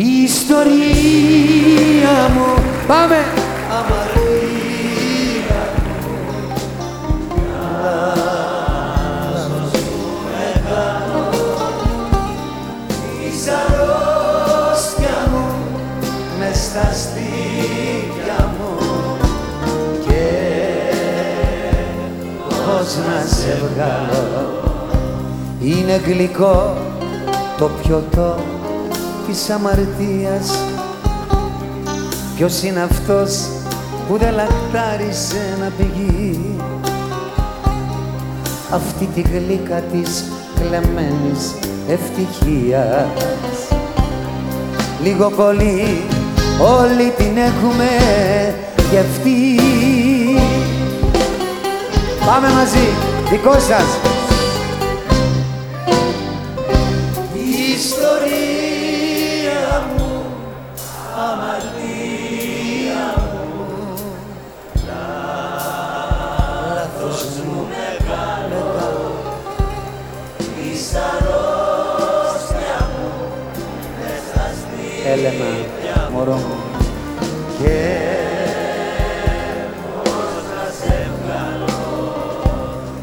Η ιστορία μου Πάμε! Της αρρώστια μου μες στα στήθια μου και πώς να σε βγάλω είναι γλυκό το πιωτό της αμαρτίας. Ποιος είναι αυτός που δεν λαχτάρισε να πηγεί αυτή τη γλύκα της κλεμμένης ευτυχίας. Λίγο πολύ όλοι την έχουμε γευτεί Πάμε μαζί, δικό σας. Η ιστορία Έλενα, μωρό μου. Και